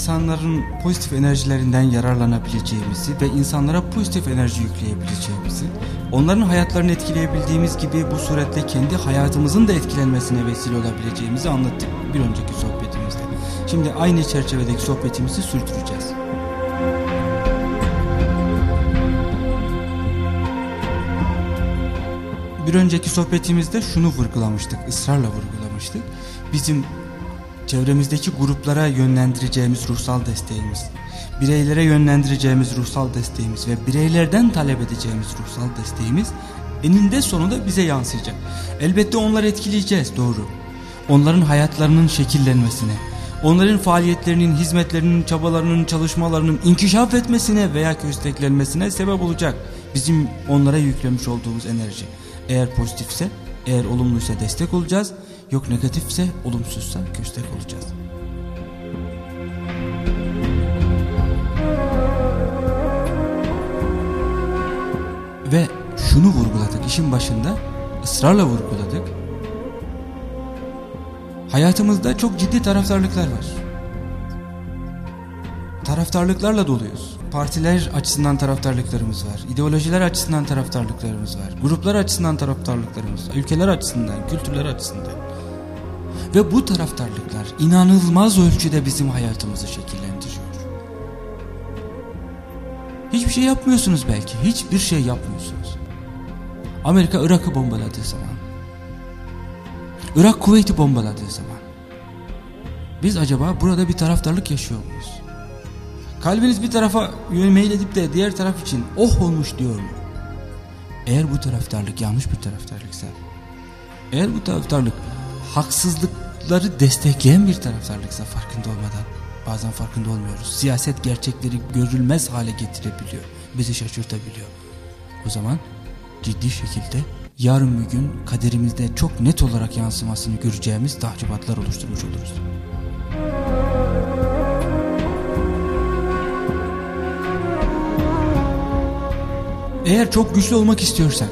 İnsanların pozitif enerjilerinden yararlanabileceğimizi ve insanlara pozitif enerji yükleyebileceğimizi, onların hayatlarını etkileyebildiğimiz gibi bu suretle kendi hayatımızın da etkilenmesine vesile olabileceğimizi anlattık bir önceki sohbetimizde. Şimdi aynı çerçevedeki sohbetimizi sürdüreceğiz. Bir önceki sohbetimizde şunu vurgulamıştık, ısrarla vurgulamıştık. Bizim çevremizdeki gruplara yönlendireceğimiz ruhsal desteğimiz, bireylere yönlendireceğimiz ruhsal desteğimiz ve bireylerden talep edeceğimiz ruhsal desteğimiz eninde sonunda bize yansıyacak. Elbette onları etkileyeceğiz doğru. Onların hayatlarının şekillenmesine, onların faaliyetlerinin, hizmetlerinin, çabalarının, çalışmalarının inkişaf etmesine veya kösteklenmesine sebep olacak. Bizim onlara yüklemiş olduğumuz enerji. Eğer pozitifse, eğer olumluysa destek olacağız. Yok negatifse, olumsuzsa köstek olacağız. Ve şunu vurguladık işin başında, ısrarla vurguladık. Hayatımızda çok ciddi taraftarlıklar var. Taraftarlıklarla doluyuz. Partiler açısından taraftarlıklarımız var. ideolojiler açısından taraftarlıklarımız var. Gruplar açısından taraftarlıklarımız var. Ülkeler açısından, kültürler açısından. Ve bu taraftarlıklar inanılmaz ölçüde bizim hayatımızı şekillendiriyor. Hiçbir şey yapmıyorsunuz belki. Hiçbir şey yapmıyorsunuz. Amerika Irak'ı bombaladığı zaman. Irak Kuveyt'i bombaladığı zaman. Biz acaba burada bir taraftarlık yaşıyor muyuz? Kalbiniz bir tarafa yön edip de diğer taraf için oh olmuş diyor mu? Eğer bu taraftarlık yanlış bir taraftarlıksa, eğer bu taraftarlık haksızlıkları destekleyen bir taraftarlıksa farkında olmadan, bazen farkında olmuyoruz. Siyaset gerçekleri görülmez hale getirebiliyor, bizi şaşırtabiliyor. O zaman ciddi şekilde yarın bir gün kaderimizde çok net olarak yansımasını göreceğimiz tahribatlar oluşturmuş oluruz. Eğer çok güçlü olmak istiyorsak,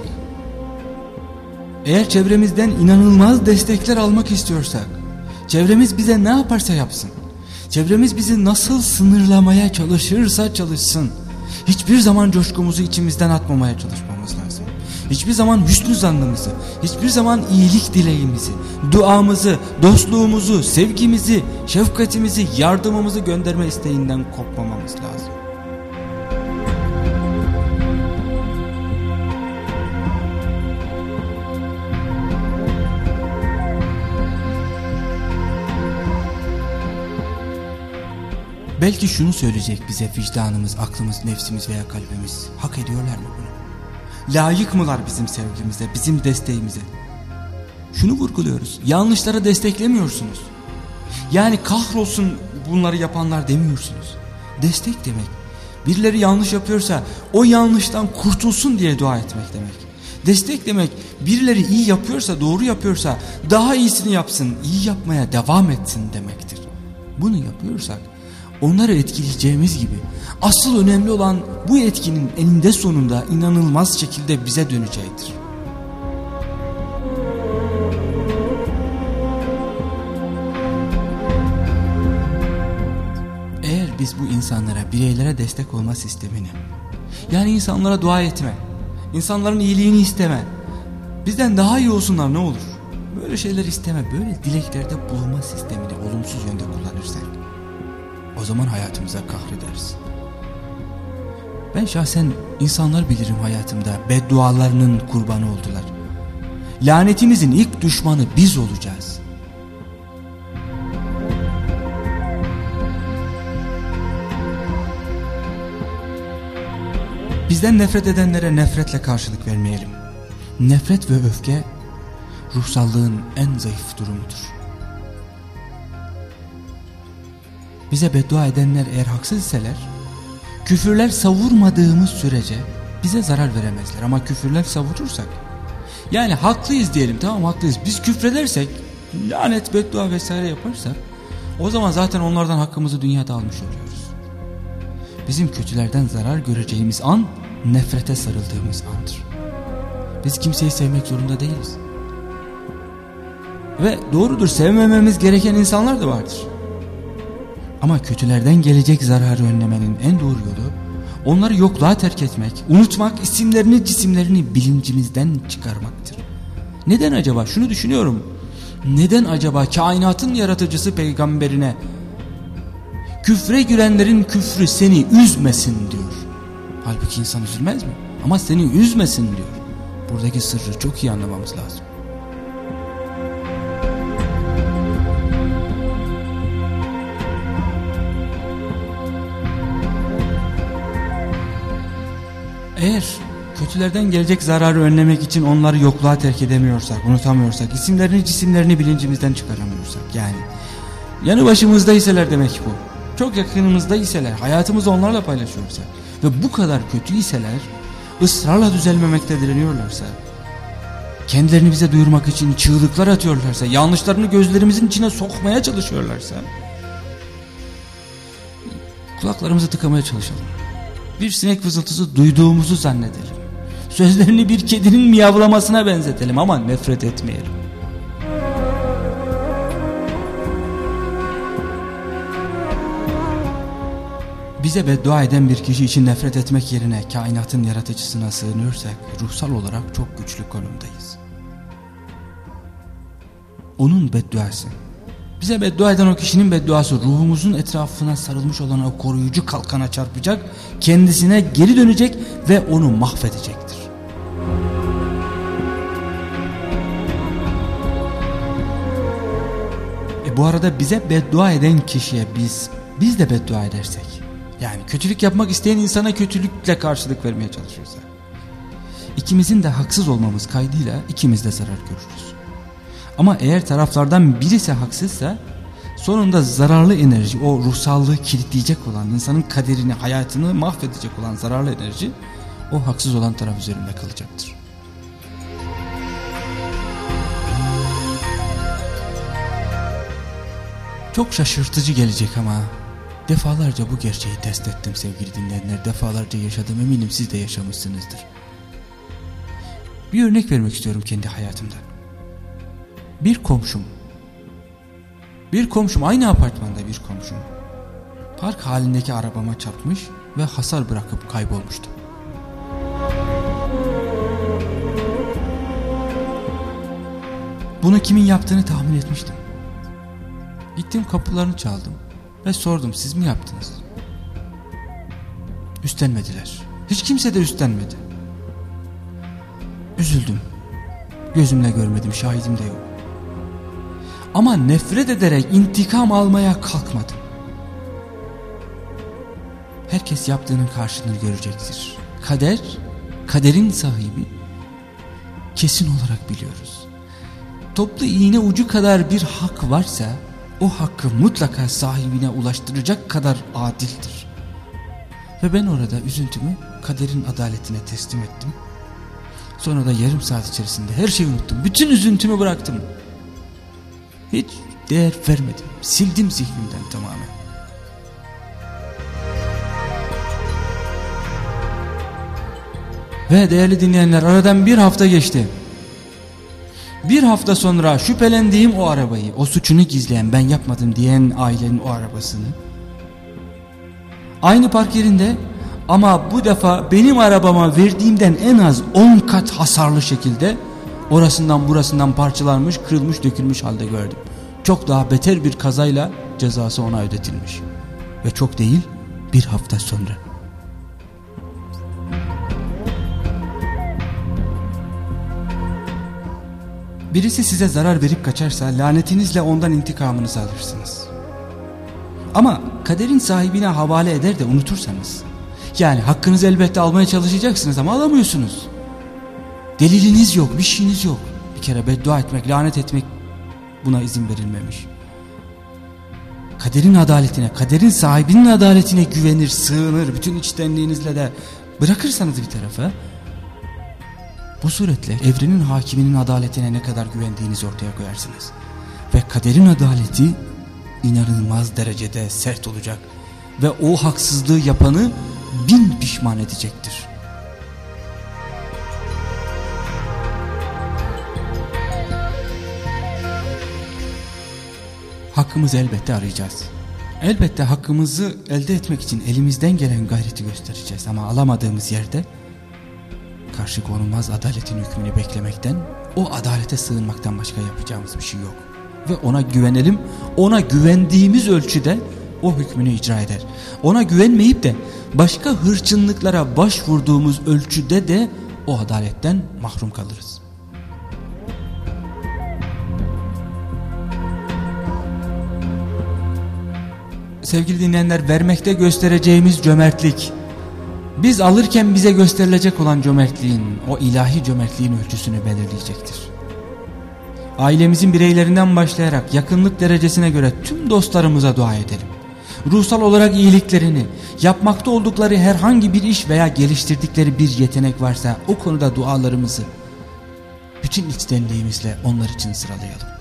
eğer çevremizden inanılmaz destekler almak istiyorsak, çevremiz bize ne yaparsa yapsın, çevremiz bizi nasıl sınırlamaya çalışırsa çalışsın, hiçbir zaman coşkumuzu içimizden atmamaya çalışmamız lazım. Hiçbir zaman hüsnü zannımızı, hiçbir zaman iyilik dileğimizi, duamızı, dostluğumuzu, sevgimizi, şefkatimizi, yardımımızı gönderme isteğinden kopmamamız lazım. Belki şunu söyleyecek bize vicdanımız, aklımız, nefsimiz veya kalbimiz. Hak ediyorlar mı bunu? Layık mılar bizim sevgimize, bizim desteğimize? Şunu vurguluyoruz. Yanlışlara desteklemiyorsunuz. Yani kahrolsun bunları yapanlar demiyorsunuz. Destek demek. Birileri yanlış yapıyorsa o yanlıştan kurtulsun diye dua etmek demek. Destek demek birileri iyi yapıyorsa doğru yapıyorsa daha iyisini yapsın iyi yapmaya devam etsin demektir. Bunu yapıyorsak onları etkileyeceğimiz gibi asıl önemli olan bu etkinin eninde sonunda inanılmaz şekilde bize döneceğidir. Eğer biz bu insanlara, bireylere destek olma sistemini, yani insanlara dua etme, insanların iyiliğini isteme, bizden daha iyi olsunlar ne olur? Böyle şeyler isteme, böyle dileklerde bulunma sistemini olumsuz yönde kullanırsak, zaman hayatımıza kahrederiz. Ben şahsen insanlar bilirim hayatımda beddualarının kurbanı oldular. Lanetimizin ilk düşmanı biz olacağız. Bizden nefret edenlere nefretle karşılık vermeyelim. Nefret ve öfke ruhsallığın en zayıf durumudur. Bize beddua edenler eğer haksız iseler, küfürler savurmadığımız sürece bize zarar veremezler. Ama küfürler savurursak, yani haklıyız diyelim tamam haklıyız. Biz küfredersek, lanet, beddua vesaire yaparsak, o zaman zaten onlardan hakkımızı dünyada almış oluyoruz. Bizim kötülerden zarar göreceğimiz an, nefrete sarıldığımız andır. Biz kimseyi sevmek zorunda değiliz. Ve doğrudur sevmememiz gereken insanlar da vardır. Ama kötülerden gelecek zararı önlemenin en doğru yolu onları yokluğa terk etmek, unutmak, isimlerini cisimlerini bilincimizden çıkarmaktır. Neden acaba? Şunu düşünüyorum. Neden acaba kainatın yaratıcısı peygamberine küfre girenlerin küfrü seni üzmesin diyor. Halbuki insan üzülmez mi? Ama seni üzmesin diyor. Buradaki sırrı çok iyi anlamamız lazım. Eğer kötülerden gelecek zararı önlemek için onları yokluğa terk edemiyorsak, unutamıyorsak, isimlerini cisimlerini bilincimizden çıkaramıyorsak yani yanı başımızda iseler demek bu. Çok yakınımızda iseler, hayatımızı onlarla paylaşıyorsak ve bu kadar kötü iseler ısrarla düzelmemekte direniyorlarsa, kendilerini bize duyurmak için çığlıklar atıyorlarsa, yanlışlarını gözlerimizin içine sokmaya çalışıyorlarsa kulaklarımızı tıkamaya çalışalım bir sinek vızıltısı duyduğumuzu zannedelim. Sözlerini bir kedinin miyavlamasına benzetelim ama nefret etmeyelim. Bize beddua eden bir kişi için nefret etmek yerine kainatın yaratıcısına sığınıyorsak ruhsal olarak çok güçlü konumdayız. Onun bedduası bize beddua eden o kişinin bedduası ruhumuzun etrafına sarılmış olan o koruyucu kalkana çarpacak, kendisine geri dönecek ve onu mahvedecektir. E bu arada bize beddua eden kişiye biz, biz de beddua edersek, yani kötülük yapmak isteyen insana kötülükle karşılık vermeye çalışırsak, ikimizin de haksız olmamız kaydıyla ikimiz de zarar görürüz. Ama eğer taraflardan birisi haksızsa sonunda zararlı enerji o ruhsallığı kilitleyecek olan insanın kaderini hayatını mahvedecek olan zararlı enerji o haksız olan taraf üzerinde kalacaktır. Çok şaşırtıcı gelecek ama defalarca bu gerçeği test ettim sevgili dinleyenler. Defalarca yaşadım eminim siz de yaşamışsınızdır. Bir örnek vermek istiyorum kendi hayatımdan. Bir komşum. Bir komşum aynı apartmanda bir komşum. Park halindeki arabama çarpmış ve hasar bırakıp kaybolmuştu. Bunu kimin yaptığını tahmin etmiştim. Gittim kapılarını çaldım ve sordum siz mi yaptınız? Üstlenmediler. Hiç kimse de üstlenmedi. Üzüldüm. Gözümle görmedim şahidim de yok. Ama nefret ederek intikam almaya kalkmadım. Herkes yaptığının karşılığını görecektir. Kader, kaderin sahibi kesin olarak biliyoruz. Toplu iğne ucu kadar bir hak varsa o hakkı mutlaka sahibine ulaştıracak kadar adildir. Ve ben orada üzüntümü kaderin adaletine teslim ettim. Sonra da yarım saat içerisinde her şeyi unuttum. Bütün üzüntümü bıraktım. Hiç değer vermedim. Sildim zihnimden tamamen. Ve değerli dinleyenler aradan bir hafta geçti. Bir hafta sonra şüphelendiğim o arabayı, o suçunu gizleyen ben yapmadım diyen ailenin o arabasını. Aynı park yerinde ama bu defa benim arabama verdiğimden en az 10 kat hasarlı şekilde orasından burasından parçalanmış, kırılmış, dökülmüş halde gördüm. Çok daha beter bir kazayla cezası ona ödetilmiş. Ve çok değil bir hafta sonra. Birisi size zarar verip kaçarsa lanetinizle ondan intikamınızı alırsınız. Ama kaderin sahibine havale eder de unutursanız yani hakkınızı elbette almaya çalışacaksınız ama alamıyorsunuz. Deliliniz yok, bir şeyiniz yok. Bir kere beddua etmek, lanet etmek buna izin verilmemiş. Kaderin adaletine, kaderin sahibinin adaletine güvenir, sığınır, bütün içtenliğinizle de bırakırsanız bir tarafa, bu suretle evrenin hakiminin adaletine ne kadar güvendiğinizi ortaya koyarsınız. Ve kaderin adaleti inanılmaz derecede sert olacak. Ve o haksızlığı yapanı bin pişman edecektir. Hakkımızı elbette arayacağız. Elbette hakkımızı elde etmek için elimizden gelen gayreti göstereceğiz ama alamadığımız yerde karşı konulmaz adaletin hükmünü beklemekten, o adalete sığınmaktan başka yapacağımız bir şey yok. Ve ona güvenelim, ona güvendiğimiz ölçüde o hükmünü icra eder. Ona güvenmeyip de başka hırçınlıklara başvurduğumuz ölçüde de o adaletten mahrum kalırız. Sevgili dinleyenler vermekte göstereceğimiz cömertlik biz alırken bize gösterilecek olan cömertliğin o ilahi cömertliğin ölçüsünü belirleyecektir. Ailemizin bireylerinden başlayarak yakınlık derecesine göre tüm dostlarımıza dua edelim. Ruhsal olarak iyiliklerini, yapmakta oldukları herhangi bir iş veya geliştirdikleri bir yetenek varsa o konuda dualarımızı bütün içtenliğimizle onlar için sıralayalım.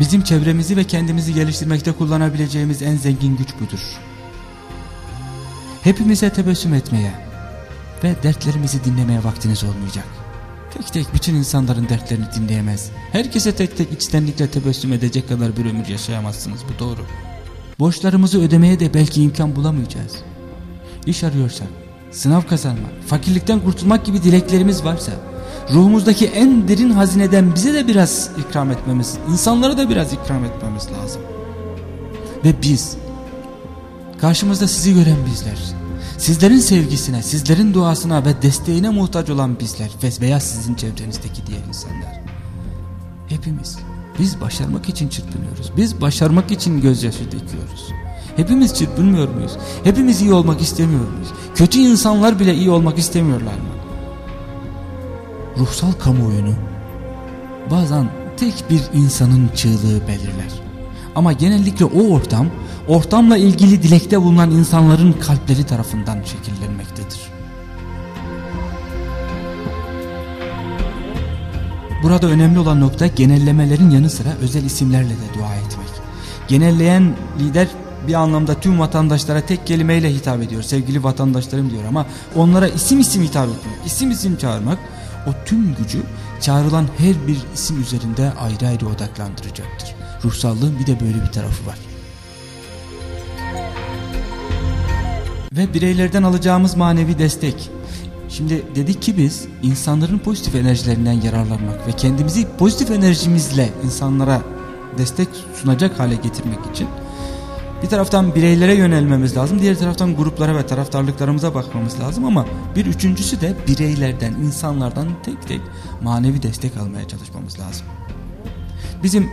Bizim çevremizi ve kendimizi geliştirmekte kullanabileceğimiz en zengin güç budur. Hepimize tebessüm etmeye ve dertlerimizi dinlemeye vaktiniz olmayacak. Tek tek bütün insanların dertlerini dinleyemez. Herkese tek tek içtenlikle tebessüm edecek kadar bir ömür yaşayamazsınız bu doğru. Borçlarımızı ödemeye de belki imkan bulamayacağız. İş arıyorsak, sınav kazanmak, fakirlikten kurtulmak gibi dileklerimiz varsa ruhumuzdaki en derin hazineden bize de biraz ikram etmemiz, insanlara da biraz ikram etmemiz lazım. Ve biz, karşımızda sizi gören bizler, sizlerin sevgisine, sizlerin duasına ve desteğine muhtaç olan bizler veya sizin çevrenizdeki diğer insanlar. Hepimiz, biz başarmak için çırpınıyoruz, biz başarmak için gözyaşı döküyoruz. Hepimiz çırpınmıyor muyuz? Hepimiz iyi olmak istemiyor muyuz? Kötü insanlar bile iyi olmak istemiyorlar mı? Ruhsal kamuoyunu bazen tek bir insanın çığlığı belirler. Ama genellikle o ortam, ortamla ilgili dilekte bulunan insanların kalpleri tarafından şekillenmektedir. Burada önemli olan nokta genellemelerin yanı sıra özel isimlerle de dua etmek. Genelleyen lider bir anlamda tüm vatandaşlara tek kelimeyle hitap ediyor. Sevgili vatandaşlarım diyor ama onlara isim isim hitap etmek, isim isim çağırmak o tüm gücü çağrılan her bir isim üzerinde ayrı ayrı odaklandıracaktır. Ruhsallığın bir de böyle bir tarafı var. Ve bireylerden alacağımız manevi destek. Şimdi dedik ki biz insanların pozitif enerjilerinden yararlanmak ve kendimizi pozitif enerjimizle insanlara destek sunacak hale getirmek için bir taraftan bireylere yönelmemiz lazım. Diğer taraftan gruplara ve taraftarlıklarımıza bakmamız lazım ama bir üçüncüsü de bireylerden, insanlardan tek tek manevi destek almaya çalışmamız lazım. Bizim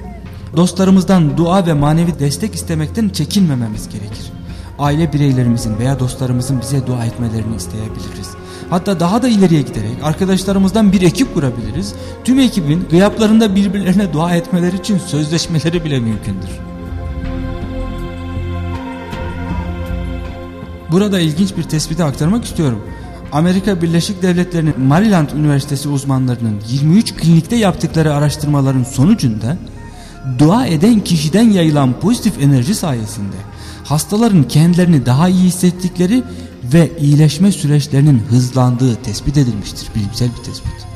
dostlarımızdan dua ve manevi destek istemekten çekinmememiz gerekir. Aile bireylerimizin veya dostlarımızın bize dua etmelerini isteyebiliriz. Hatta daha da ileriye giderek arkadaşlarımızdan bir ekip kurabiliriz. Tüm ekibin gıyaplarında birbirlerine dua etmeleri için sözleşmeleri bile mümkündür. Burada ilginç bir tespiti aktarmak istiyorum. Amerika Birleşik Devletleri'nin Maryland Üniversitesi uzmanlarının 23 klinikte yaptıkları araştırmaların sonucunda dua eden kişiden yayılan pozitif enerji sayesinde hastaların kendilerini daha iyi hissettikleri ve iyileşme süreçlerinin hızlandığı tespit edilmiştir. Bilimsel bir tespit.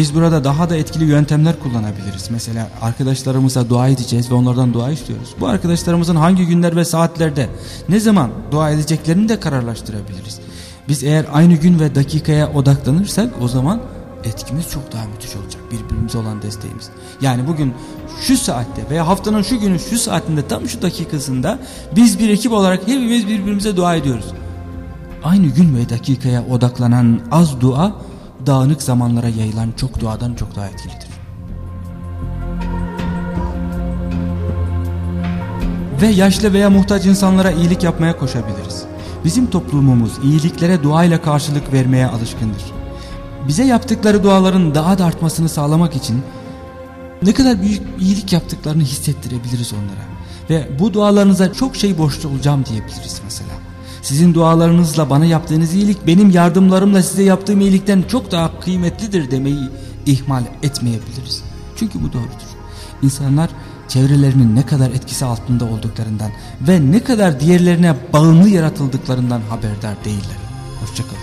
Biz burada daha da etkili yöntemler kullanabiliriz. Mesela arkadaşlarımıza dua edeceğiz ve onlardan dua istiyoruz. Bu arkadaşlarımızın hangi günler ve saatlerde ne zaman dua edeceklerini de kararlaştırabiliriz. Biz eğer aynı gün ve dakikaya odaklanırsak o zaman etkimiz çok daha müthiş olacak birbirimize olan desteğimiz. Yani bugün şu saatte veya haftanın şu günü şu saatinde tam şu dakikasında biz bir ekip olarak hepimiz birbirimize dua ediyoruz. Aynı gün ve dakikaya odaklanan az dua dağınık zamanlara yayılan çok duadan çok daha etkilidir. Ve yaşlı veya muhtaç insanlara iyilik yapmaya koşabiliriz. Bizim toplumumuz iyiliklere duayla karşılık vermeye alışkındır. Bize yaptıkları duaların daha da artmasını sağlamak için ne kadar büyük iyilik yaptıklarını hissettirebiliriz onlara. Ve bu dualarınıza çok şey borçlu olacağım diyebiliriz mesela. Sizin dualarınızla bana yaptığınız iyilik benim yardımlarımla size yaptığım iyilikten çok daha kıymetlidir demeyi ihmal etmeyebiliriz. Çünkü bu doğrudur. İnsanlar çevrelerinin ne kadar etkisi altında olduklarından ve ne kadar diğerlerine bağımlı yaratıldıklarından haberdar değiller. Hoşçakalın.